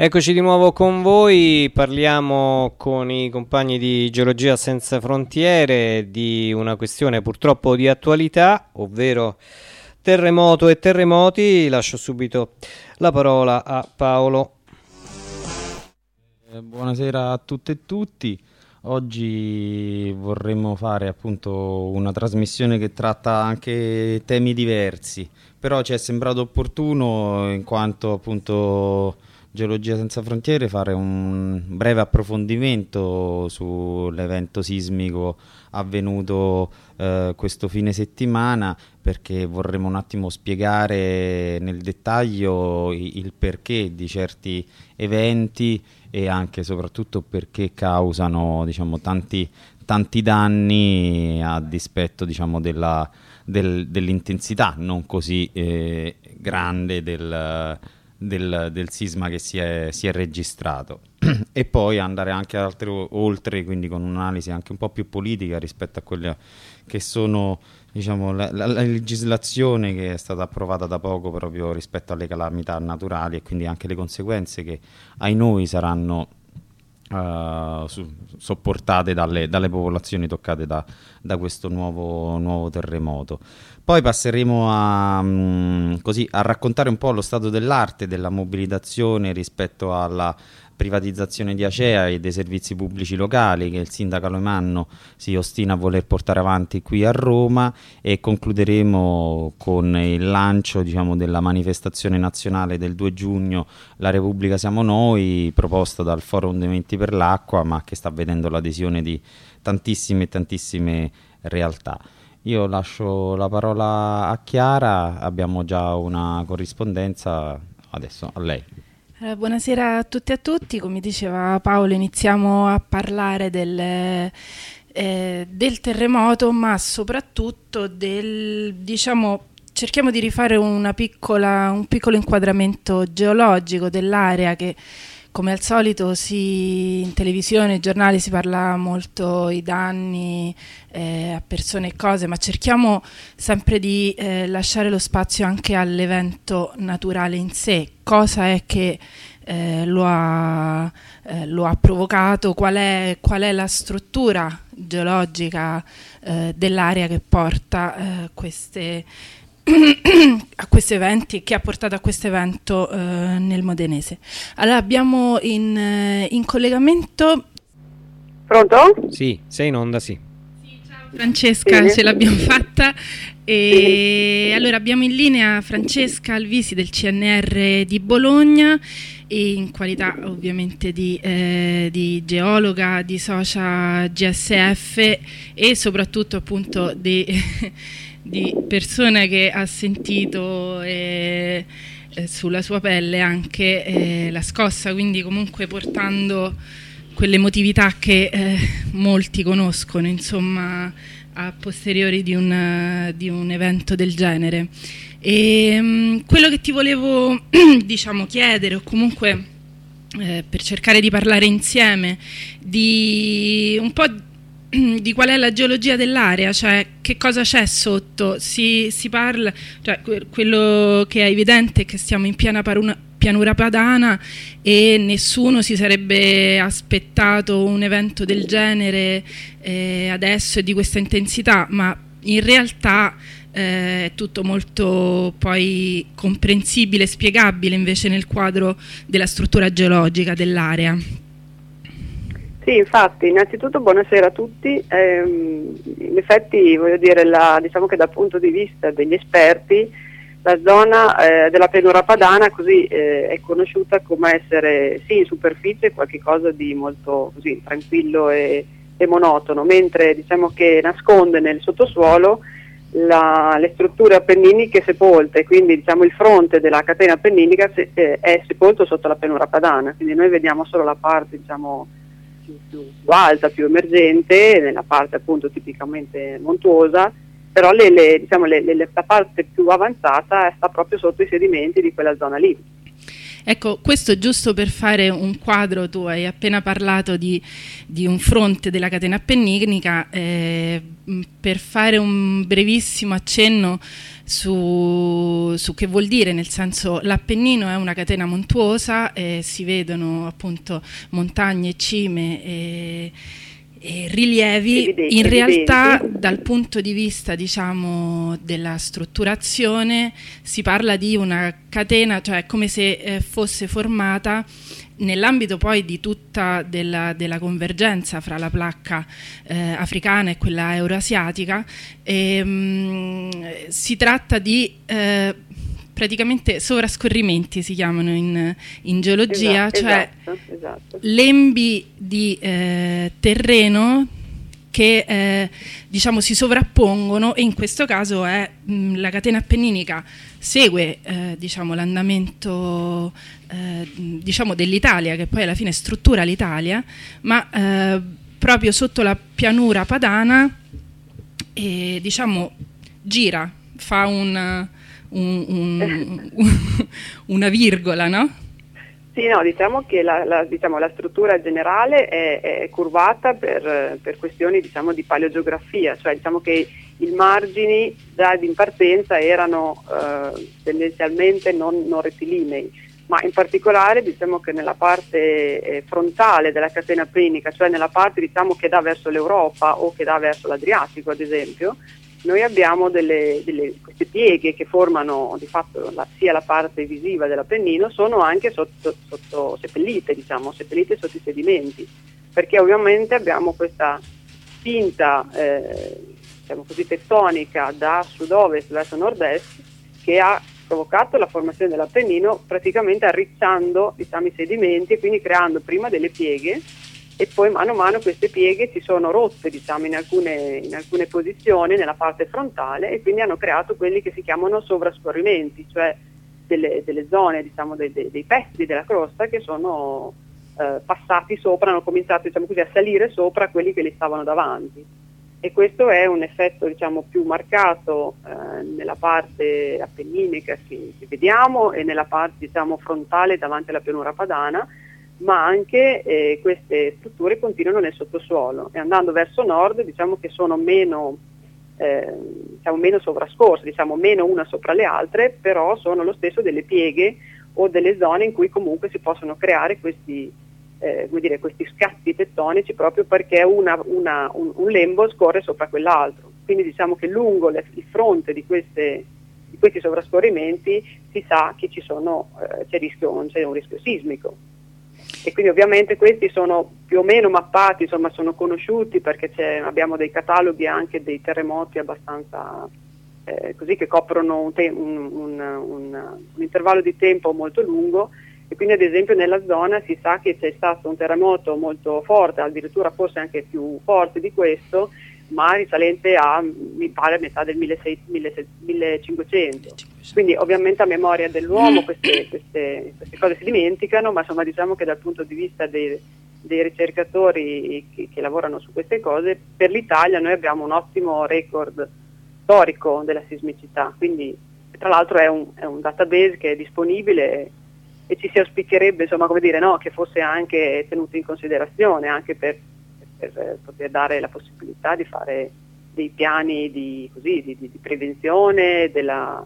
Eccoci di nuovo con voi, parliamo con i compagni di Geologia Senza Frontiere di una questione purtroppo di attualità, ovvero terremoto e terremoti. Lascio subito la parola a Paolo. Eh, buonasera a tutte e tutti. Oggi vorremmo fare appunto una trasmissione che tratta anche temi diversi, però ci è sembrato opportuno in quanto appunto Geologia Senza Frontiere fare un breve approfondimento sull'evento sismico avvenuto eh, questo fine settimana perché vorremmo un attimo spiegare nel dettaglio il perché di certi eventi e anche soprattutto perché causano diciamo, tanti, tanti danni a dispetto diciamo, della, del, dell'intensità non così eh, grande del del, del sisma che si è, si è registrato e poi andare anche altre, oltre, quindi con un'analisi anche un po' più politica rispetto a quelle che sono diciamo, la, la, la, legislazione che è stata approvata da poco proprio rispetto alle calamità naturali e quindi anche le conseguenze che ai noi saranno uh, su, sopportate dalle, dalle, popolazioni toccate da, da questo nuovo, nuovo terremoto. Poi passeremo a, mh, così, a raccontare un po' lo stato dell'arte della mobilitazione rispetto alla privatizzazione di Acea e dei servizi pubblici locali che il sindaco Alemanno si ostina a voler portare avanti qui a Roma e concluderemo con il lancio diciamo, della manifestazione nazionale del 2 giugno La Repubblica siamo noi proposta dal Forum dei Menti per l'Acqua ma che sta vedendo l'adesione di tantissime tantissime realtà. Io lascio la parola a Chiara, abbiamo già una corrispondenza, adesso a lei. Eh, buonasera a tutti e a tutti, come diceva Paolo iniziamo a parlare del, eh, del terremoto ma soprattutto del, diciamo, cerchiamo di rifare piccola, un piccolo inquadramento geologico dell'area che come al solito si, in televisione e giornali si parla molto i danni eh, a persone e cose, ma cerchiamo sempre di eh, lasciare lo spazio anche all'evento naturale in sé. Cosa è che eh, lo, ha, eh, lo, ha, provocato? Qual è, qual è la struttura geologica eh, dell'area che porta eh, queste a questi eventi, che ha portato a questo evento eh, nel Modenese. Allora abbiamo in, eh, in, collegamento... Pronto? Sì, sei in onda, sì. sì ciao Francesca, sì. ce l'abbiamo fatta. E sì. allora abbiamo in linea Francesca Alvisi del CNR di Bologna e in qualità ovviamente di, eh, di geologa, di socia GSF e soprattutto appunto di di persona che ha sentito eh, eh, sulla sua pelle anche eh, la scossa, quindi comunque portando quell'emotività che eh, molti conoscono, insomma, a posteriori di un, di un evento del genere. E, mh, mm, quello che ti volevo diciamo, chiedere, o comunque eh, per cercare di parlare insieme, di un po' di qual è la geologia dell'area, cioè che cosa c'è sotto, si, si parla, cioè, quello che è evidente è che stiamo in piena paruna, pianura padana e nessuno si sarebbe aspettato un evento del genere eh, adesso e di questa intensità, ma in realtà eh, è tutto molto poi comprensibile spiegabile invece nel quadro della struttura geologica dell'area. Sì, infatti, innanzitutto buonasera a tutti. Eh, in effetti, voglio dire, la, diciamo che dal punto di vista degli esperti, la zona eh, della pianura padana così, eh, è conosciuta come essere, sì, in superficie qualcosa di molto così, tranquillo e, e, monotono, mentre diciamo che nasconde nel sottosuolo la, le strutture appenniniche sepolte, quindi diciamo, il fronte della catena appenninica se, eh, è sepolto sotto la pianura padana, quindi noi vediamo solo la parte diciamo, più, più, più, alta, più emergente, nella parte appunto tipicamente montuosa, però le, le, diciamo, le, la parte più avanzata sta proprio sotto i sedimenti di quella zona lì. Ecco, questo giusto per fare un quadro, tu hai appena parlato di, di un fronte della catena appenninica, eh, per fare un brevissimo accenno su, su, che vuol dire, nel senso l'Appennino è una catena montuosa, eh, si vedono appunto montagne, cime e, e rilievi. Evidenti, In realtà evidenti. dal punto di vista diciamo, della strutturazione si parla di una catena, cioè come se eh, fosse formata nell'ambito poi di tutta della, della, convergenza fra la placca eh, africana e quella euroasiatica, e, mh, si tratta di eh, praticamente sovrascorrimenti, si chiamano in, in geologia, Esatto, cioè esatto, esatto. lembi di eh, terreno che eh, diciamo si sovrappongono e in questo caso è mh, la catena appenninica segue eh, diciamo, l'andamento eh, diciamo dell'Italia che poi alla fine struttura l'Italia ma eh, proprio sotto la pianura padana diciamo gira fa un, un, un, una virgola no? Sì, no, diciamo che la, la, diciamo, la struttura generale è, è curvata per, per questioni diciamo, di paleogeografia, cioè diciamo che i margini già in partenza erano eh, tendenzialmente non, non, rettilinei, ma in particolare diciamo che nella parte eh, frontale della catena appennica, cioè nella parte diciamo, che dà verso l'Europa o che dà verso l'Adriatico ad esempio, noi abbiamo delle, delle, queste pieghe che formano di fatto la, sia la parte visiva dell'Appennino, sono anche sotto, sotto seppellite, diciamo, seppellite sotto i sedimenti, perché ovviamente abbiamo questa spinta eh, diciamo così, tettonica da sud-ovest verso nord-est che ha provocato la formazione dell'Appennino praticamente arricciando diciamo, i sedimenti e quindi creando prima delle pieghe e poi mano a mano queste pieghe si sono rotte diciamo, in, alcune, in, alcune, posizioni nella parte frontale e quindi hanno creato quelli che si chiamano sovrascorrimenti, cioè delle, delle zone, diciamo, dei, dei, pezzi della crosta che sono eh, passati sopra, hanno cominciato diciamo così, a salire sopra quelli che li stavano davanti. E questo è un effetto diciamo, più marcato eh, nella parte appenninica che, che, vediamo e nella parte diciamo, frontale davanti alla pianura padana, ma anche eh, queste strutture continuano nel sottosuolo e andando verso nord diciamo che sono meno, eh, diciamo meno sovrascorse, diciamo meno una sopra le altre, però sono lo stesso delle pieghe o delle zone in cui comunque si possono creare questi, eh, dire, questi scatti tettonici proprio perché una, una, un, un, lembo scorre sopra quell'altro. Quindi diciamo che lungo le, il fronte di, queste, di, questi sovrascorrimenti si sa che sono, eh, c'è, rischio, c'è un rischio sismico e quindi ovviamente questi sono più o meno mappati, insomma sono conosciuti perché abbiamo dei cataloghi anche dei terremoti abbastanza eh, così che coprono un, te- un, un, un, intervallo di tempo molto lungo. E quindi ad esempio nella zona si sa che c'è stato un terremoto molto forte, addirittura forse anche più forte di questo, ma risalente a, mi pare, metà del 1500. Quindi ovviamente a memoria dell'uomo queste, queste, queste cose si dimenticano, ma insomma diciamo che dal punto di vista dei, dei ricercatori che, che, lavorano su queste cose, per l'Italia noi abbiamo un ottimo record storico della sismicità, quindi tra l'altro è un, è un database che è disponibile e ci si auspicherebbe insomma, come dire, no, che fosse anche tenuto in considerazione anche per per poter dare la possibilità di fare dei piani di, così, di, di prevenzione della,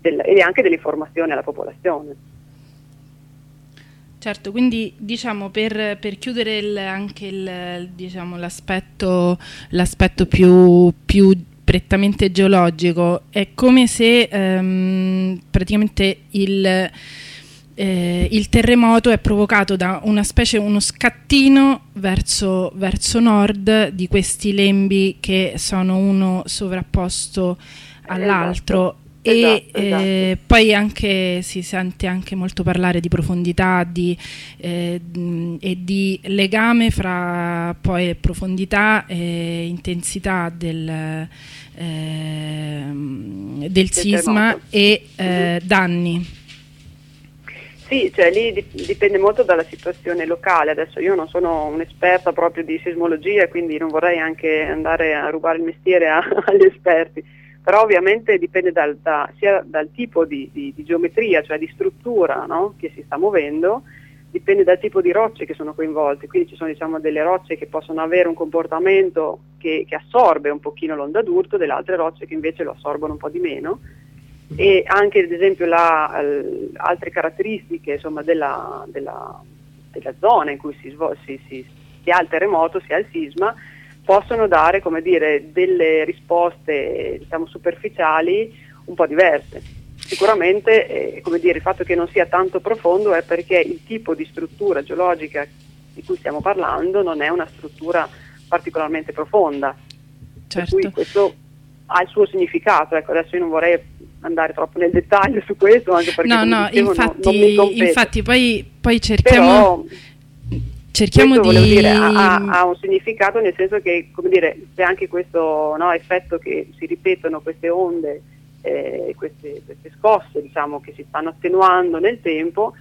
della, e anche dell'informazione alla popolazione. Certo, quindi diciamo per, per chiudere il, anche diciamo, l'aspetto, l'aspetto più, più, prettamente geologico, è come se ehm, praticamente il eh, il terremoto è provocato da una specie, uno scattino verso, verso nord di questi lembi che sono uno sovrapposto all'altro. Esatto. E esatto, eh, esatto. poi anche si sente anche molto parlare di profondità di, eh, e di legame fra poi profondità e intensità del, eh, del sisma e Mhm. danni. Sì, cioè lì dip- dipende molto dalla situazione locale. Adesso io non sono un'esperta proprio di sismologia, quindi non vorrei anche andare a rubare il mestiere a- agli esperti, però ovviamente dipende dal, da- sia dal tipo di, di- di geometria, cioè di struttura no? che si sta muovendo, dipende dal tipo di rocce che sono coinvolte. Quindi ci sono diciamo, delle rocce che possono avere un comportamento che, che assorbe un pochino l'onda d'urto, delle altre rocce che invece lo assorbono un po' di meno e anche ad esempio la, l, altre caratteristiche insomma, della, della, della, zona in cui si, si, si, si ha il terremoto, si ha il sisma, possono dare dire, delle risposte diciamo, superficiali un po' diverse. Sicuramente eh, dire, il fatto che non sia tanto profondo è perché il tipo di struttura geologica di cui stiamo parlando non è una struttura particolarmente profonda. Certo. Per cui questo ha il suo significato. Ecco, adesso io non vorrei andare troppo nel dettaglio su questo, anche perché no, no, dicevo, infatti, non infatti poi, poi cerchiamo... Però, cerchiamo di... Dire, ha, ha, un significato nel senso che come dire, c'è anche questo no, effetto che si ripetono queste onde, eh, queste, queste, scosse diciamo, che si stanno attenuando nel tempo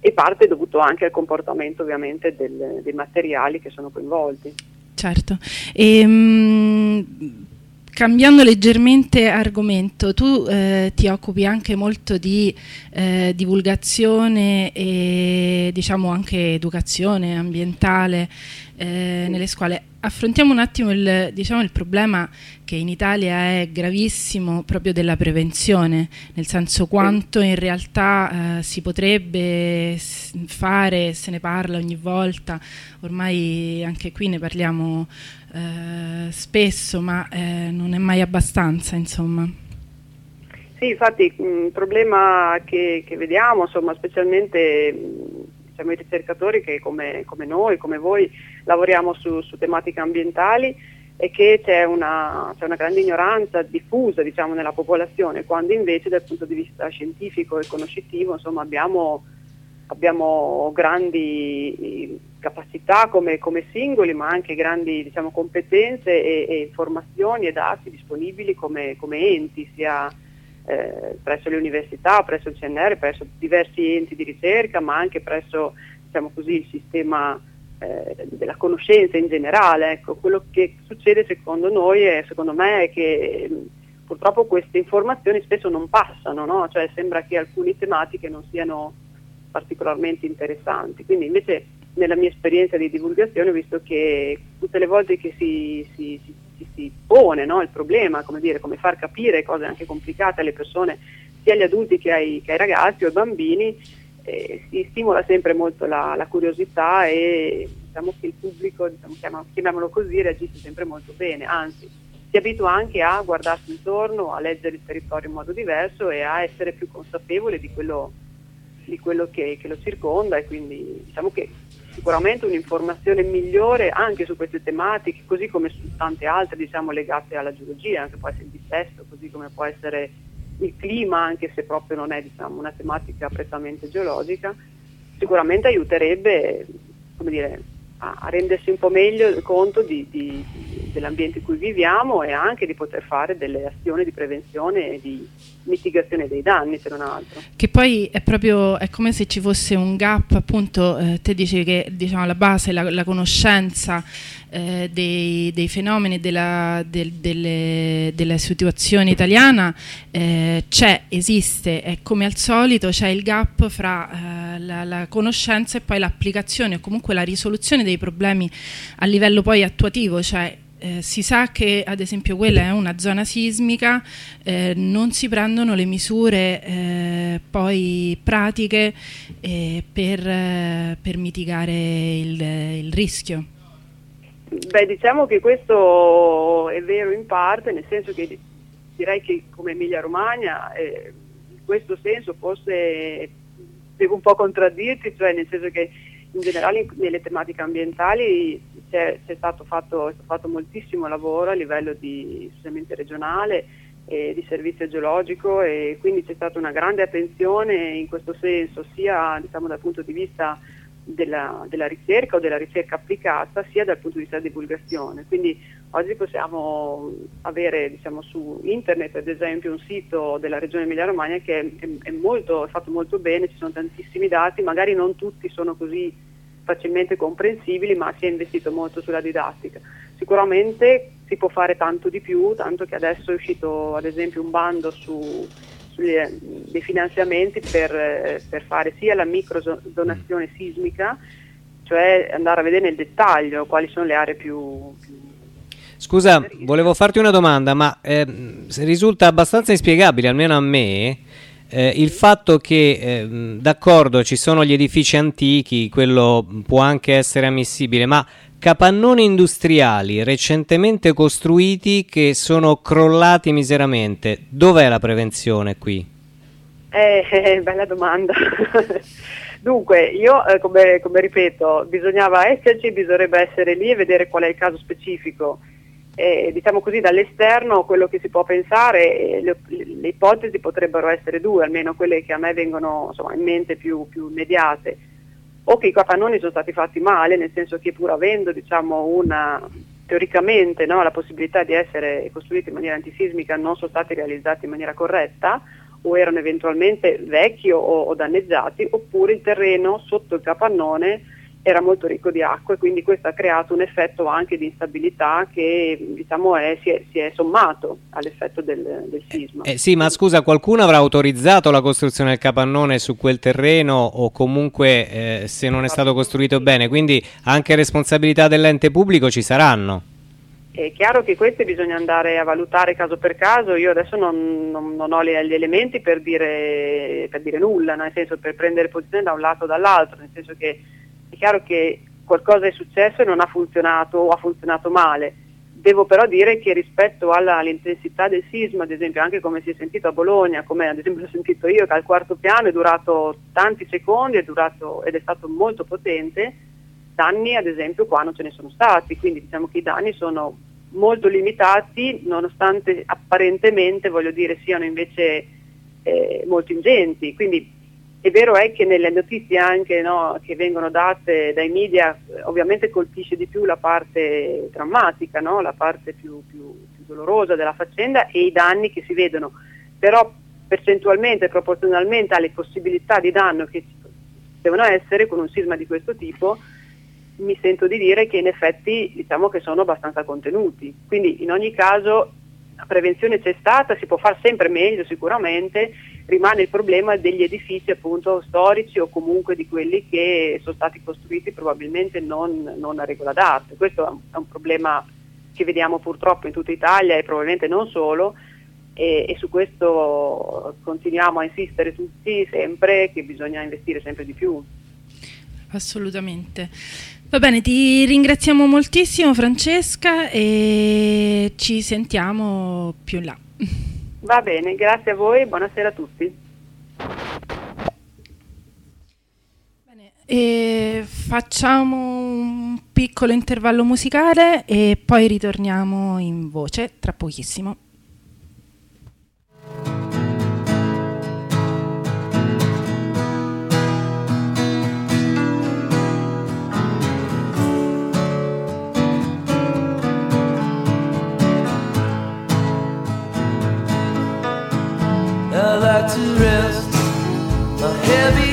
e parte dovuto anche al comportamento ovviamente del, dei materiali che sono coinvolti. Certo. E, ehm, mh, Cambiando leggermente argomento, tu eh, ti occupi anche molto di eh, divulgazione e diciamo anche educazione ambientale eh, nelle scuole. Affrontiamo un attimo il, diciamo, il, problema che in Italia è gravissimo proprio della prevenzione, nel senso quanto in realtà eh, si potrebbe fare, se ne parla ogni volta, ormai anche qui ne parliamo eh, spesso, ma eh, non è mai abbastanza, insomma. Sì, infatti il problema che, che vediamo, insomma, specialmente diciamo, i ricercatori che come, come, noi, come voi, lavoriamo su, su tematiche ambientali, è che c'è una, una, grande ignoranza diffusa diciamo, nella popolazione, quando invece dal punto di vista scientifico e conoscitivo insomma, abbiamo, abbiamo grandi capacità come, come, singoli, ma anche grandi diciamo, competenze e, e, informazioni e dati disponibili come, come enti, sia eh, presso le università, presso il CNR, presso diversi enti di ricerca, ma anche presso diciamo così, il sistema eh, della conoscenza in generale. Ecco, quello che succede secondo noi e secondo me è che purtroppo queste informazioni spesso non passano, no? cioè sembra che alcune tematiche non siano particolarmente interessanti. Quindi invece nella mia esperienza di divulgazione ho visto che tutte le volte che si, si, si, si pone no, il problema, come, dire, come far capire cose anche complicate alle persone, sia agli adulti che ai, che ai ragazzi o ai bambini, eh, si stimola sempre molto la, la, curiosità e diciamo che il pubblico, diciamo, chiamiamolo così, reagisce sempre molto bene, anzi si abitua anche a guardarsi intorno, a leggere il territorio in modo diverso e a essere più consapevole di quello, di quello che, che, lo circonda e quindi diciamo che sicuramente un'informazione migliore anche su queste tematiche, così come su tante altre diciamo, legate alla geologia, anche può essere il dissesto, così come può essere il clima, anche se proprio non è diciamo, una tematica prettamente geologica, sicuramente aiuterebbe dire, a, rendersi un po' meglio conto di, di, dell'ambiente in cui viviamo e anche di poter fare delle azioni di prevenzione e di mitigazione dei danni se non altro. Che poi è proprio è come se ci fosse un gap, appunto, eh, te dici che diciamo, la base, la, la conoscenza eh, dei, dei, fenomeni della, del, delle, della situazione italiana eh, c'è, esiste e come al solito c'è il gap fra eh, la, la, conoscenza e poi l'applicazione o comunque la risoluzione dei problemi a livello poi attuativo, cioè eh, si sa che ad esempio quella è una zona sismica, eh, non si prendono le misure eh, poi pratiche eh, per, eh, per, mitigare il, il, rischio. Beh, diciamo che questo è vero in parte, nel senso che direi che come Emilia Romagna eh, in questo senso forse devo un po' contraddirti, cioè nel senso che in generale nelle tematiche ambientali c'è, c'è stato fatto, è stato fatto moltissimo lavoro a livello di regionale e di servizio geologico e quindi c'è stata una grande attenzione in questo senso sia diciamo, dal punto di vista della, della, ricerca o della ricerca applicata sia dal punto di vista della divulgazione. Quindi oggi possiamo avere diciamo, su internet ad esempio un sito della regione Emilia Romagna che è, è, è, molto, è fatto molto bene, ci sono tantissimi dati, magari non tutti sono così facilmente comprensibili, ma si è investito molto sulla didattica. Sicuramente si può fare tanto di più, tanto che adesso è uscito ad esempio un bando su, sugli, dei finanziamenti per, per, fare sia la microdonazione sismica, cioè andare a vedere nel dettaglio quali sono le aree più, più Scusa, volevo farti una domanda, ma eh, risulta abbastanza inspiegabile, almeno a me, eh, il fatto che, eh, d'accordo, ci sono gli edifici antichi, quello può anche essere ammissibile, ma capannoni industriali recentemente costruiti che sono crollati miseramente, dov'è la prevenzione qui? Eh, eh bella domanda. Dunque, io eh, come, come, ripeto, bisognava esserci, bisognerebbe essere lì e vedere qual è il caso specifico. Eh, diciamo così, dall'esterno quello che si può pensare, le, le, ipotesi potrebbero essere due, almeno quelle che a me vengono insomma, in mente più, più, immediate. O che i capannoni sono stati fatti male, nel senso che pur avendo diciamo, una, teoricamente no, la possibilità di essere costruiti in maniera antisismica non sono stati realizzati in maniera corretta, o erano eventualmente vecchi o, o danneggiati, oppure il terreno sotto il capannone era molto ricco di acqua e quindi questo ha creato un effetto anche di instabilità che diciamo è, si, è, si, è, sommato all'effetto del, del sisma. Eh, sì, ma scusa, qualcuno avrà autorizzato la costruzione del capannone su quel terreno o comunque eh, se non è stato costruito bene, quindi anche responsabilità dell'ente pubblico ci saranno? È chiaro che queste bisogna andare a valutare caso per caso, io adesso non, non, non ho gli elementi per dire, per dire nulla, nel senso per prendere posizione da un lato o dall'altro, nel senso che è chiaro che qualcosa è successo e non ha funzionato o ha funzionato male. Devo però dire che rispetto all'intensità del sisma, ad esempio anche come si è sentito a Bologna, come ad esempio ho sentito io, che al quarto piano è durato tanti secondi è durato, ed è stato molto potente, danni ad esempio qua non ce ne sono stati, quindi diciamo che i danni sono molto limitati nonostante apparentemente voglio dire siano invece eh, molto ingenti. Quindi è vero è che nelle notizie anche no, che vengono date dai media ovviamente colpisce di più la parte drammatica, no? la parte più, più, più dolorosa della faccenda e i danni che si vedono, però percentualmente, proporzionalmente alle possibilità di danno che devono essere con un sisma di questo tipo, mi sento di dire che in effetti diciamo che sono abbastanza contenuti. Quindi in ogni caso prevenzione c'è stata, si può fare sempre meglio sicuramente, rimane il problema degli edifici appunto storici o comunque di quelli che sono stati costruiti probabilmente non, non a regola d'arte. Questo è un problema che vediamo purtroppo in tutta Italia e probabilmente non solo e, e su questo continuiamo a insistere tutti sempre che bisogna investire sempre di più. Assolutamente. Va bene, ti ringraziamo moltissimo Francesca e ci sentiamo più in là. Va bene, grazie a voi, buonasera a tutti. Bene, facciamo un piccolo intervallo musicale e poi ritorniamo in voce tra pochissimo. To rest. A heavy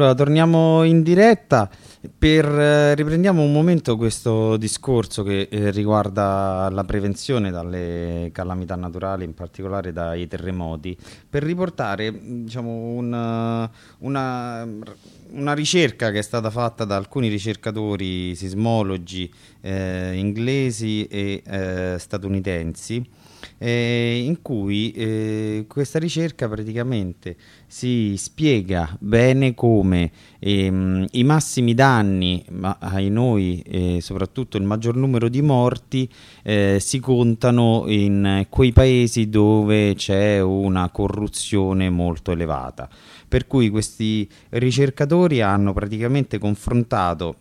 allora torniamo in diretta. Per, eh, riprendiamo un momento questo discorso che eh, riguarda la prevenzione dalle calamità naturali, in particolare dai terremoti, per riportare diciamo, una, una, una, ricerca che è stata fatta da alcuni ricercatori sismologi eh, inglesi e eh, statunitensi eh, in cui eh, questa ricerca praticamente si spiega bene come ehm, i massimi danni, ma ai noi eh, soprattutto il maggior numero di morti, eh, si contano in quei paesi dove c'è una corruzione molto elevata. Per cui questi ricercatori hanno praticamente confrontato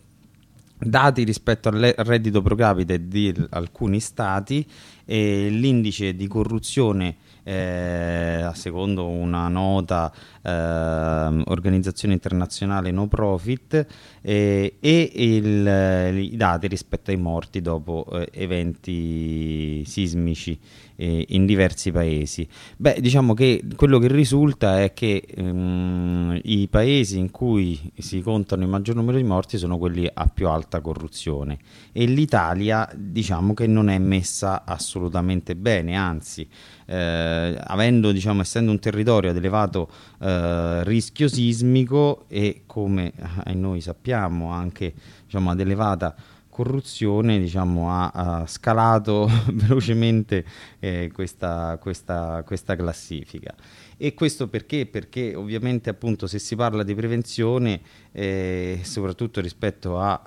dati rispetto al reddito pro capite di alcuni stati e l'indice di corruzione eh, secondo una nota eh, organizzazione internazionale no profit eh, e il, i dati rispetto ai morti dopo eh, eventi sismici eh, in diversi paesi. Beh, diciamo che quello che risulta è che um, i paesi in cui si contano il maggior numero di morti sono quelli a più alta corruzione e l'Italia diciamo che non è messa assolutamente bene, anzi eh, avendo, diciamo, essendo un territorio ad elevato eh, rischio sismico e come eh, noi sappiamo anche diciamo, ad elevata corruzione diciamo, ha, ha scalato velocemente eh, questa, questa, questa, classifica. E questo perché? Perché ovviamente appunto se si parla di prevenzione, eh, soprattutto rispetto a,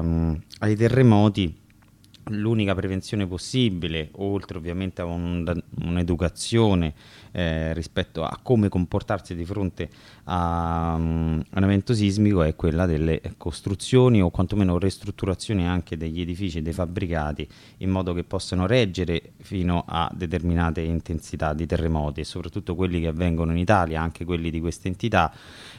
um, ai terremoti, l'unica prevenzione possibile, oltre ovviamente a un, un'educazione eh, rispetto a come comportarsi di fronte a um, un evento sismico, è quella delle costruzioni o quantomeno ristrutturazioni anche degli edifici, dei fabbricati, in modo che possano reggere fino a determinate intensità di terremoti. E soprattutto quelli che avvengono in Italia, anche quelli di queste entità,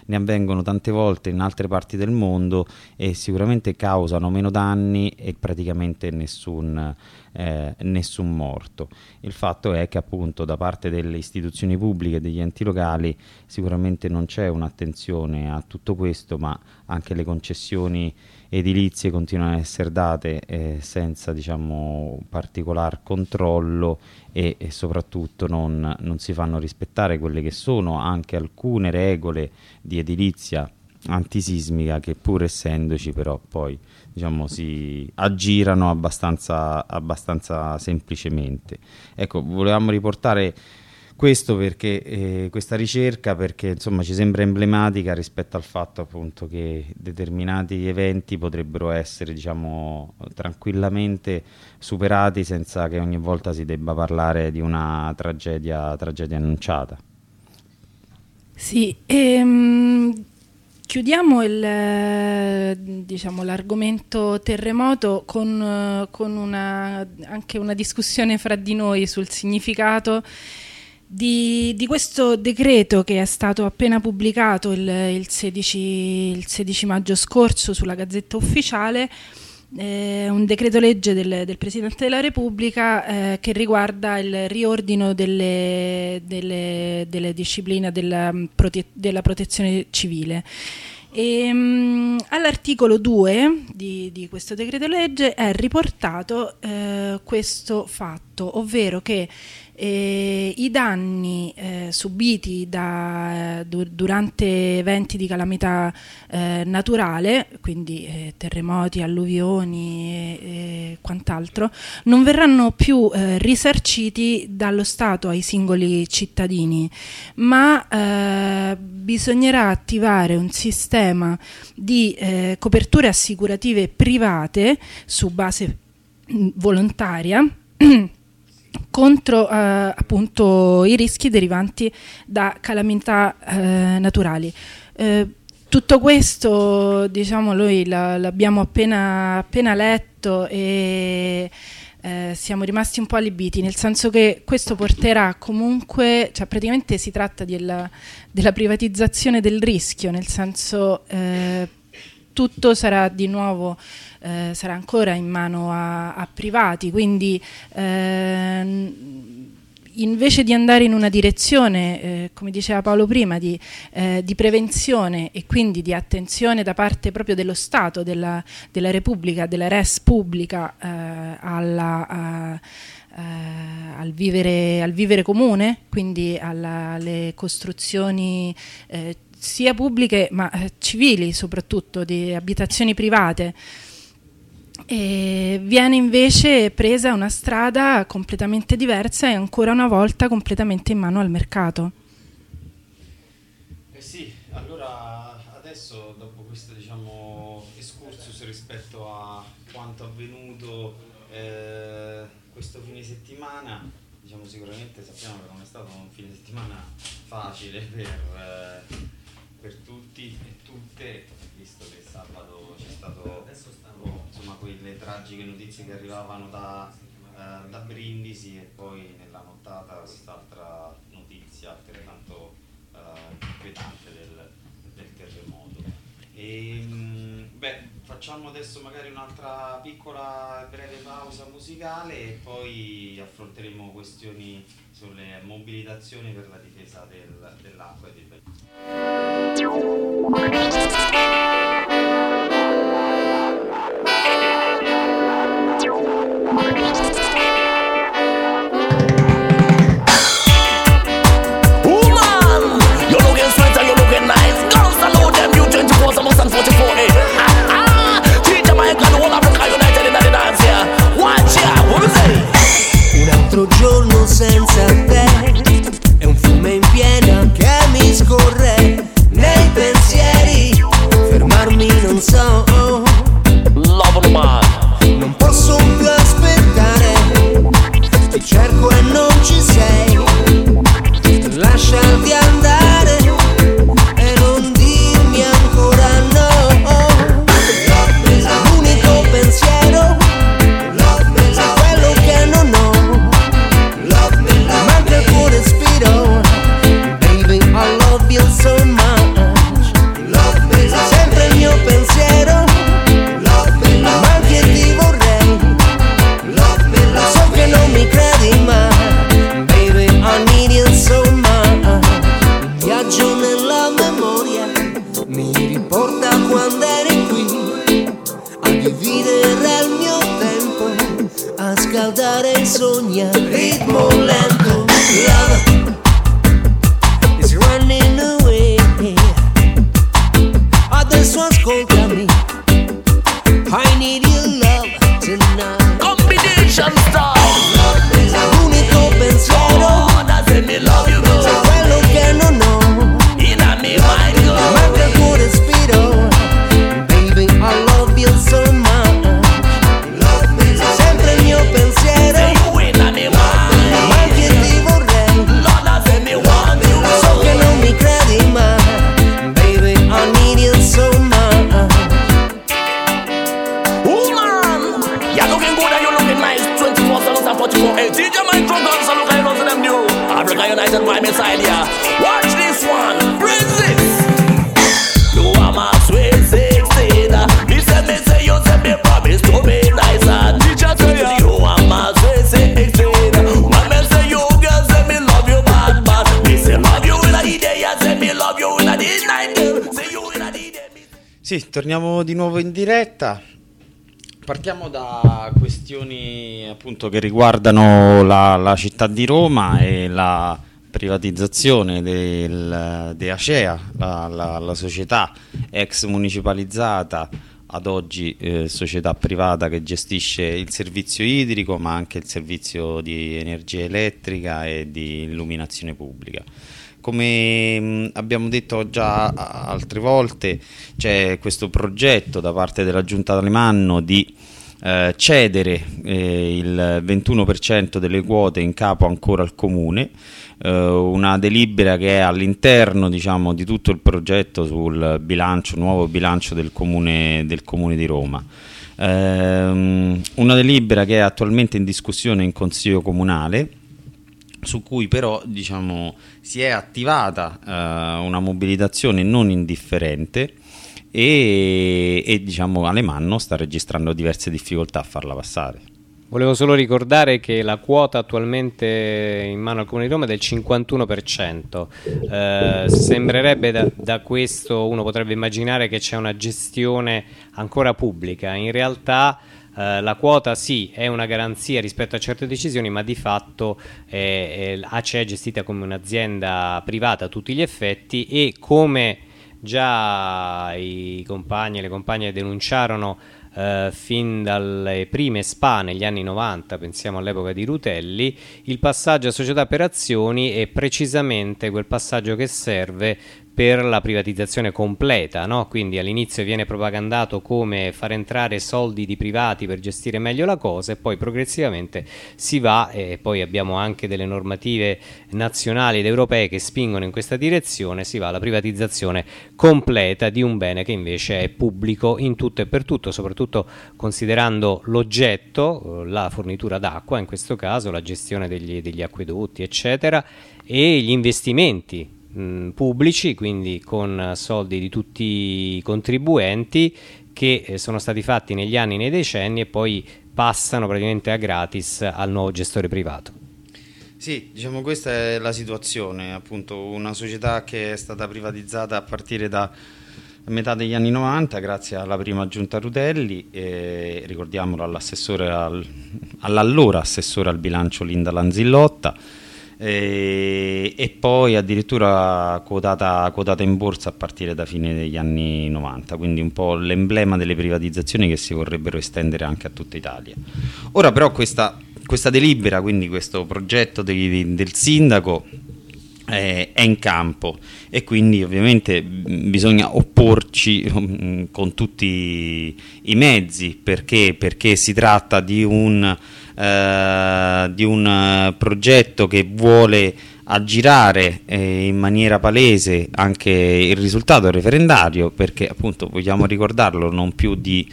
ne avvengono tante volte in altre parti del mondo e sicuramente causano meno danni e praticamente nessun, eh, nessun morto. Il fatto è che appunto da parte delle istituzioni pubbliche e degli enti locali sicuramente non c'è un'attenzione a tutto questo, ma anche le concessioni edilizie continuano a essere date eh, senza diciamo, particolar controllo e, e soprattutto non, non, si fanno rispettare quelle che sono anche alcune regole di edilizia antisismica che pur essendoci però poi diciamo, si aggirano abbastanza, abbastanza semplicemente. Ecco, volevamo riportare questo perché eh, questa ricerca perché insomma ci sembra emblematica rispetto al fatto appunto che determinati eventi potrebbero essere diciamo tranquillamente superati senza che ogni volta si debba parlare di una tragedia, tragedia annunciata. Sì, ehm, chiudiamo il, diciamo, l'argomento terremoto con, con una, anche una discussione fra di noi sul significato di, di, questo decreto che è stato appena pubblicato il, il, 16, il 16, maggio scorso sulla Gazzetta Ufficiale, eh, un decreto legge del, del, Presidente della Repubblica eh, che riguarda il riordino delle, delle, delle discipline della, prote della protezione civile. Um, all'articolo 2 di, di, questo decreto legge è riportato eh, questo fatto, ovvero che eh, I danni eh, subiti da, du durante eventi di calamità eh, naturale, quindi eh, terremoti, alluvioni e quant'altro, non verranno più eh, risarciti dallo Stato ai singoli cittadini, ma eh, bisognerà attivare un sistema di coperture assicurative private su base mm, volontaria contro eh, appunto i rischi derivanti da calamità eh, naturali. Eh, tutto questo diciamo noi la, l'abbiamo appena, appena, letto e eh, siamo rimasti un po' allibiti, nel senso che questo porterà comunque, cioè praticamente si tratta della, della privatizzazione del rischio, nel senso eh, tutto sarà di nuovo eh, sarà ancora in mano a, a privati, quindi ehm, invece di andare in una direzione, eh, come diceva Paolo prima, di, eh, di, prevenzione e quindi di attenzione da parte proprio dello Stato, della, della Repubblica, della res pubblica eh, alla, a, Uh, al, vivere, al, vivere, comune, quindi alla, alle costruzioni eh, sia pubbliche ma eh, civili soprattutto, di abitazioni private. E viene invece presa una strada completamente diversa e ancora una volta completamente in mano al mercato. Eh sì, allora adesso dopo questo diciamo, excursus rispetto a quanto avvenuto eh, questo fine settimana, diciamo sicuramente sappiamo che non è stato un fine settimana facile per, eh, per tutti e tutte, visto che sabato c'è stato insomma, quelle tragiche notizie che arrivavano da, eh, da Brindisi e poi nella nottata quest'altra notizia altrettanto eh, inquietante del, del, terremoto. E, mh, beh, facciamo adesso magari un'altra piccola breve pausa musicale e poi affronteremo questioni sulle mobilitazioni per la difesa del, dell'acqua e del Sì, torniamo di nuovo in diretta. Partiamo da questioni appunto che riguardano la, la città di Roma e la privatizzazione de Acea, la, la, la, società ex municipalizzata ad oggi eh, società privata che gestisce il servizio idrico ma anche il servizio di energia elettrica e di illuminazione pubblica come mm, abbiamo detto già altre volte, c'è questo progetto da parte della Giunta Alemanno di eh, cedere eh, il 21% delle quote in capo ancora al comune, eh, una delibera che è all'interno diciamo, di tutto il progetto sul bilancio, nuovo bilancio del comune, del comune di Roma. Ehm, una delibera che è attualmente in discussione in Consiglio Comunale su cui però diciamo, si è attivata uh, una mobilitazione non indifferente e, e diciamo, Alemanno sta registrando diverse difficoltà a farla passare. Volevo solo ricordare che la quota attualmente in mano al Comune di Roma è del 51%. Eh, sembrerebbe da, da, questo, uno potrebbe immaginare che c'è una gestione ancora pubblica. In realtà eh, la quota sì è una garanzia rispetto a certe decisioni, ma di fatto eh, ACE è gestita come un'azienda privata a tutti gli effetti e come già i compagni e le compagne denunciarono eh, fin dalle prime SPA negli anni 90, pensiamo all'epoca di Rutelli, il passaggio a società per azioni è precisamente quel passaggio che serve per la privatizzazione completa, no? quindi all'inizio viene propagandato come far entrare soldi di privati per gestire meglio la cosa e poi progressivamente si va e poi abbiamo anche delle normative nazionali ed europee che spingono in questa direzione, si va alla privatizzazione completa di un bene che invece è pubblico in tutto e per tutto, soprattutto considerando l'oggetto, la fornitura d'acqua in questo caso, la gestione degli, degli acquedotti eccetera e gli investimenti pubblici, quindi con soldi di tutti i contribuenti che eh, sono stati fatti negli anni, nei decenni e poi passano praticamente a gratis al nuovo gestore privato. Sì, diciamo questa è la situazione, appunto una società che è stata privatizzata a partire da metà degli anni 90 grazie alla prima giunta Rutelli e ricordiamolo all'assessore al, all'allora assessore al bilancio Linda Lanzillotta e, e poi addirittura quotata, quotata, in borsa a partire da fine degli anni 90, quindi un po' l'emblema delle privatizzazioni che si vorrebbero estendere anche a tutta Italia. Ora però questa, questa delibera, quindi questo progetto dei, del sindaco è in campo e quindi ovviamente bisogna opporci mm, con tutti i mezzi perché, perché si tratta di un eh, di un eh, progetto che vuole aggirare eh, in maniera palese anche il risultato referendario perché appunto vogliamo ricordarlo non più di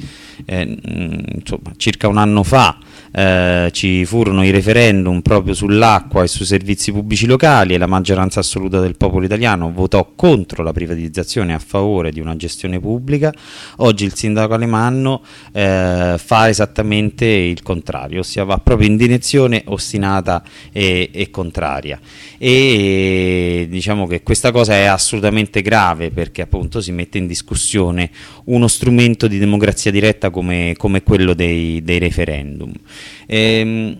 eh, insomma, circa un anno fa eh, ci furono i referendum proprio sull'acqua e sui servizi pubblici locali e la maggioranza assoluta del popolo italiano votò contro la privatizzazione a favore di una gestione pubblica. Oggi il sindaco Alemanno eh, fa esattamente il contrario, ossia va proprio in direzione ostinata e, e contraria. E diciamo che questa cosa è assolutamente grave perché appunto si mette in discussione uno strumento di democrazia diretta come, come quello dei, dei referendum. Ehm,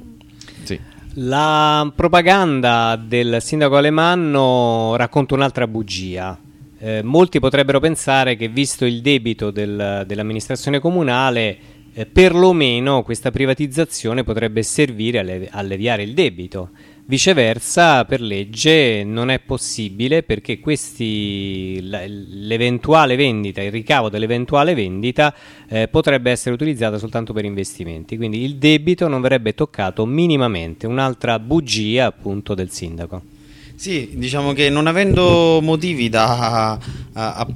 sì. La propaganda del sindaco Alemanno racconta un'altra bugia. Eh, molti potrebbero pensare che visto il debito del, dell'amministrazione comunale eh, perlomeno questa privatizzazione potrebbe servire a alleviare il debito. Viceversa, per legge non è possibile perché questi, l'eventuale vendita, il ricavo dell'eventuale vendita eh, potrebbe essere utilizzato soltanto per investimenti. Quindi il debito non verrebbe toccato minimamente, un'altra bugia appunto del sindaco. Sì, diciamo che non avendo motivi da a, a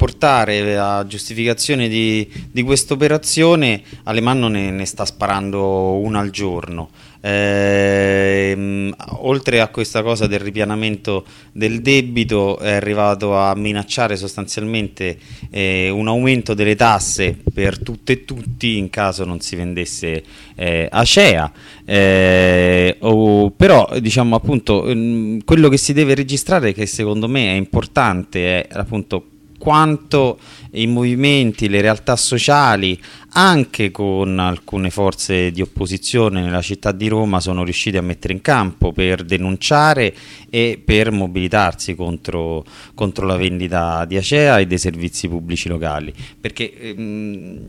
a giustificazione di, di questa operazione, Alemanno ne, ne sta sparando una al giorno. Eh, oltre a questa cosa del ripianamento del debito è arrivato a minacciare sostanzialmente eh, un aumento delle tasse per tutte e tutti in caso non si vendesse eh, Acea. Eh, oh, però diciamo appunto mm, quello che si deve registrare che secondo me è importante è appunto quanto i movimenti, le realtà sociali, anche con alcune forze di opposizione nella città di Roma, sono riusciti a mettere in campo per denunciare e per mobilitarsi contro, contro la vendita di Acea e dei servizi pubblici locali. Perché ehm,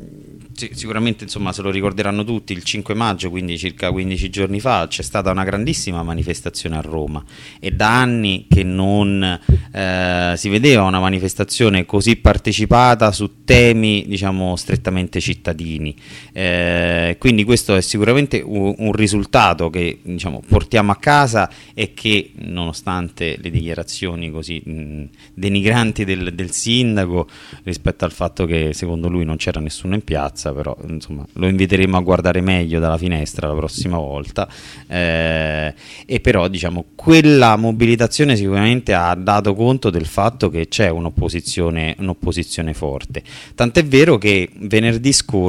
sicuramente insomma, se lo ricorderanno tutti, il 5 maggio, quindi circa 15 giorni fa, c'è stata una grandissima manifestazione a Roma e da anni che non eh, si vedeva una manifestazione così partecipata su temi diciamo, strettamente cittadini. Eh, quindi questo è sicuramente un, un risultato che diciamo, portiamo a casa e che nonostante le dichiarazioni così mh, denigranti del, del sindaco rispetto al fatto che secondo lui non c'era nessuno in piazza, però insomma, lo inviteremo a guardare meglio dalla finestra la prossima volta. Eh, e però diciamo, quella mobilitazione sicuramente ha dato conto del fatto che c'è un'opposizione, un'opposizione forte. Tant'è vero che venerdì scorso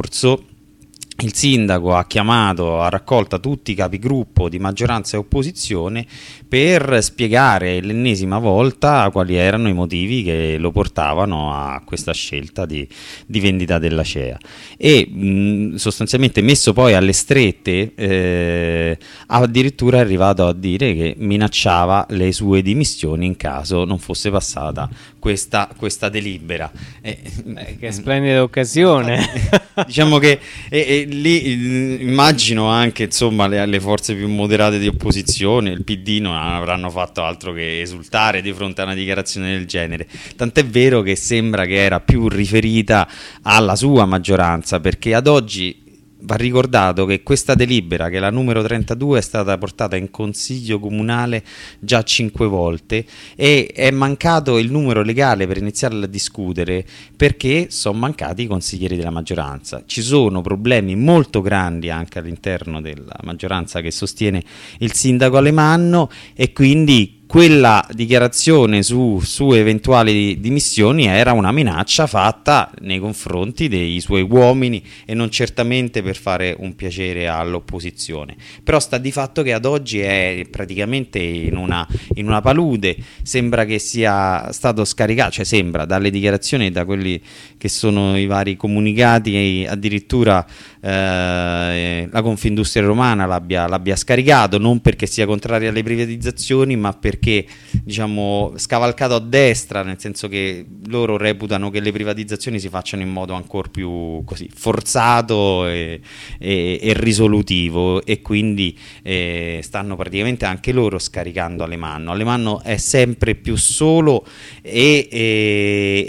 il sindaco ha chiamato a raccolta tutti i capigruppo di maggioranza e opposizione per spiegare l'ennesima volta quali erano i motivi che lo portavano a questa scelta di, di vendita della CEA e mh, sostanzialmente messo poi alle strette eh, addirittura è arrivato a dire che minacciava le sue dimissioni in caso non fosse passata questa, questa delibera eh, eh, che splendida occasione diciamo che eh, lì immagino anche insomma, le, le, forze più moderate di opposizione, il PD non avranno fatto altro che esultare di fronte a una dichiarazione del genere. Tant'è vero che sembra che era più riferita alla sua maggioranza, perché ad oggi va ricordato che questa delibera, che è la numero 32, è stata portata in consiglio comunale già cinque volte e è mancato il numero legale per iniziarla a discutere perché sono mancati i consiglieri della maggioranza. Ci sono problemi molto grandi anche all'interno della maggioranza che sostiene il sindaco Alemanno e quindi quella dichiarazione su, su, eventuali dimissioni era una minaccia fatta nei confronti dei suoi uomini e non certamente per fare un piacere all'opposizione. Però sta di fatto che ad oggi è praticamente in una, in una palude, sembra che sia stato scaricato, cioè sembra dalle dichiarazioni e da quelli che sono i vari comunicati, addirittura eh, la Confindustria Romana l'abbia, l'abbia scaricato, non perché sia contraria alle privatizzazioni, ma perché perché diciamo scavalcato a destra, nel senso che loro reputano che le privatizzazioni si facciano in modo ancora più così, forzato e, e, e, risolutivo e quindi eh, stanno praticamente anche loro scaricando Alemanno. Alemanno è sempre più solo e,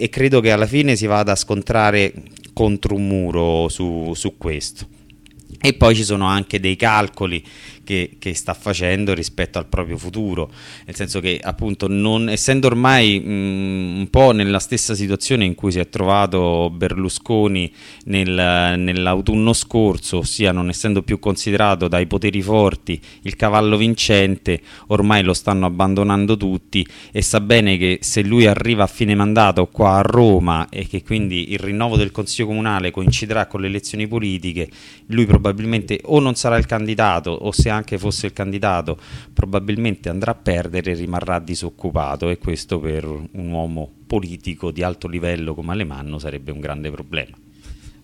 e credo che alla fine si vada a scontrare contro un muro su, su questo. E poi ci sono anche dei calcoli che, che, sta facendo rispetto al proprio futuro, nel senso che appunto non, essendo ormai mh, un po' nella stessa situazione in cui si è trovato Berlusconi nel, nell'autunno scorso, ossia non essendo più considerato dai poteri forti il cavallo vincente, ormai lo stanno abbandonando tutti e sa bene che se lui arriva a fine mandato qua a Roma e che quindi il rinnovo del Consiglio Comunale coinciderà con le elezioni politiche, lui probabilmente o non sarà il candidato o se anche fosse il candidato probabilmente andrà a perdere e rimarrà disoccupato e questo per un uomo politico di alto livello come Alemanno sarebbe un grande problema.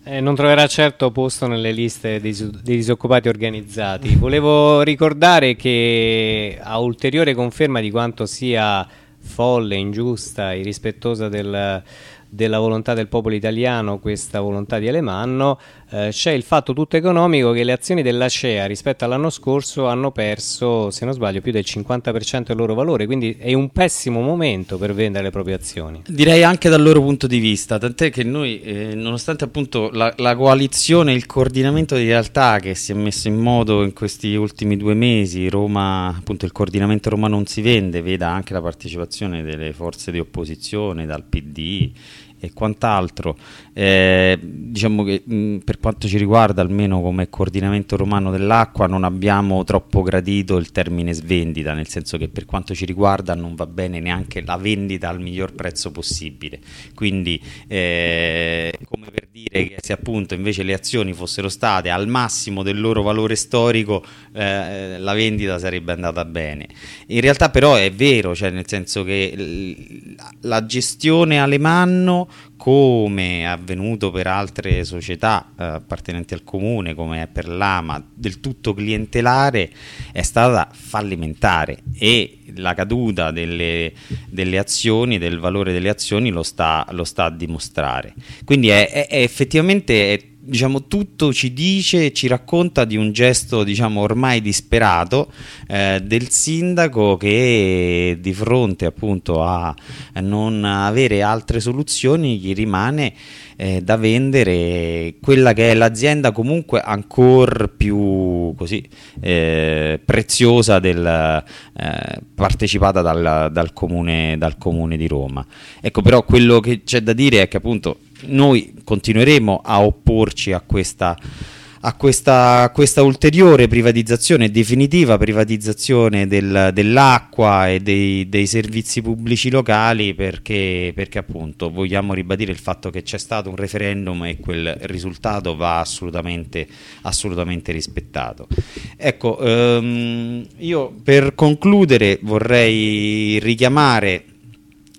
Eh, non troverà certo posto nelle liste dei, dei, disoccupati organizzati. Volevo ricordare che a ulteriore conferma di quanto sia folle, ingiusta, irrispettosa del, della volontà del popolo italiano, questa volontà di Alemanno, eh, c'è il fatto tutto economico che le azioni della CEA rispetto all'anno scorso hanno perso, se non sbaglio, più del 50% del loro valore, quindi è un pessimo momento per vendere le proprie azioni. Direi anche dal loro punto di vista, tant'è che noi, eh, nonostante appunto la, la coalizione, il coordinamento di realtà che si è messo in modo in questi ultimi due mesi, Roma, appunto il coordinamento Roma non si vende, veda anche la partecipazione delle forze di opposizione, dal PD, e quant'altro. Eh, diciamo che mh, per quanto ci riguarda, almeno come coordinamento romano dell'acqua, non abbiamo troppo gradito il termine svendita, nel senso che per quanto ci riguarda non va bene neanche la vendita al miglior prezzo possibile. Quindi, eh, come per dire che se appunto invece le azioni fossero state al massimo del loro valore storico, eh, la vendita sarebbe andata bene. In realtà però è vero, cioè nel senso che la gestione Alemanno come è avvenuto per altre società eh, appartenenti al comune, come è per l'AMA, del tutto clientelare, è stata fallimentare e la caduta delle, delle azioni, del valore delle azioni lo sta, lo sta a dimostrare. Quindi è, è, è effettivamente è diciamo, tutto ci dice e ci racconta di un gesto diciamo, ormai disperato eh, del sindaco che di fronte appunto a non avere altre soluzioni gli rimane eh, da vendere quella che è l'azienda comunque ancora più così, eh, preziosa del, eh, partecipata dal, dal, comune, dal comune di Roma. Ecco però quello che c'è da dire è che appunto noi continueremo a opporci a questa a questa, questa, ulteriore privatizzazione, definitiva privatizzazione del, dell'acqua e dei, dei, servizi pubblici locali perché, perché, appunto vogliamo ribadire il fatto che c'è stato un referendum e quel risultato va assolutamente, assolutamente rispettato. Ecco, ehm, io per concludere vorrei richiamare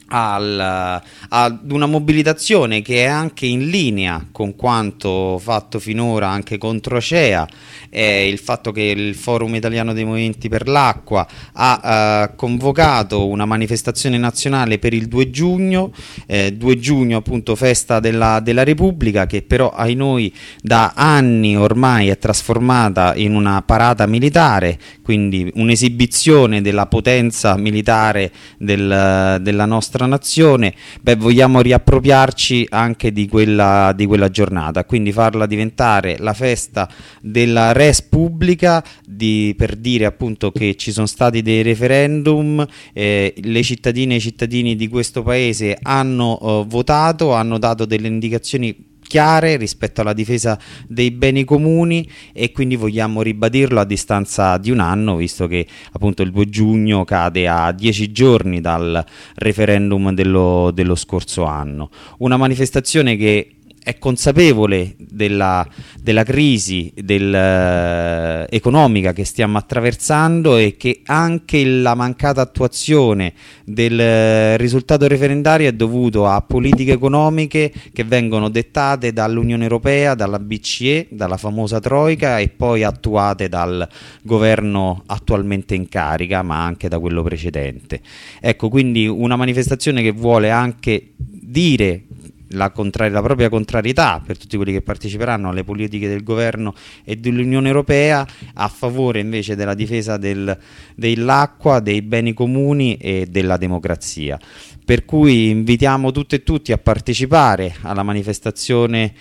al, ad una mobilitazione che è anche in linea con quanto fatto finora anche contro CEA e il fatto che il Forum Italiano dei Movimenti per l'Acqua ha uh, convocato una manifestazione nazionale per il 2 giugno, eh, 2 giugno appunto festa della, della Repubblica che però ai noi da anni ormai è trasformata in una parata militare, quindi un'esibizione della potenza militare del, della nostra nostra nazione, beh, vogliamo riappropriarci anche di quella, di quella giornata, quindi farla diventare la festa della res pubblica di, per dire appunto che ci sono stati dei referendum, eh, le cittadine e i cittadini di questo paese hanno eh, votato, hanno dato delle indicazioni chiare rispetto alla difesa dei beni comuni e quindi vogliamo ribadirlo a distanza di un anno visto che appunto il 2 giugno cade a dieci giorni dal referendum dello, dello scorso anno. Una manifestazione che è consapevole della, della crisi del, eh, economica che stiamo attraversando e che anche la mancata attuazione del eh, risultato referendario è dovuto a politiche economiche che vengono dettate dall'Unione Europea, dalla BCE, dalla famosa Troica e poi attuate dal governo attualmente in carica ma anche da quello precedente. Ecco quindi una manifestazione che vuole anche dire la, la, propria contrarietà per tutti quelli che parteciperanno alle politiche del governo e dell'Unione Europea a favore invece della difesa del, dell'acqua, dei beni comuni e della democrazia per cui invitiamo tutte e tutti a partecipare alla manifestazione,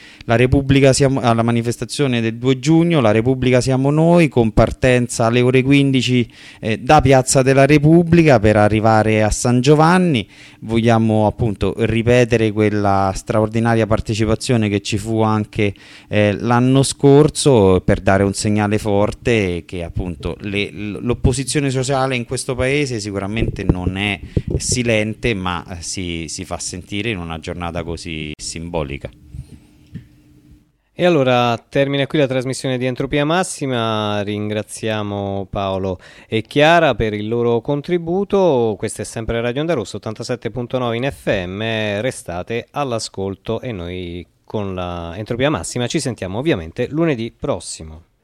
siamo, alla manifestazione del 2 giugno, la Repubblica siamo noi, con partenza alle ore 15 eh, da Piazza della Repubblica per arrivare a San Giovanni. Vogliamo appunto ripetere quella straordinaria partecipazione che ci fu anche eh, l'anno scorso per dare un segnale forte che appunto l'opposizione sociale in questo paese sicuramente non è silente ma si, si fa sentire in una giornata così simbolica. E allora termina qui la trasmissione di Entropia Massima, ringraziamo Paolo e Chiara per il loro contributo, questo è sempre Radio Onda Rosso 87.9 in FM, restate all'ascolto e noi con la Entropia Massima ci sentiamo ovviamente lunedì prossimo.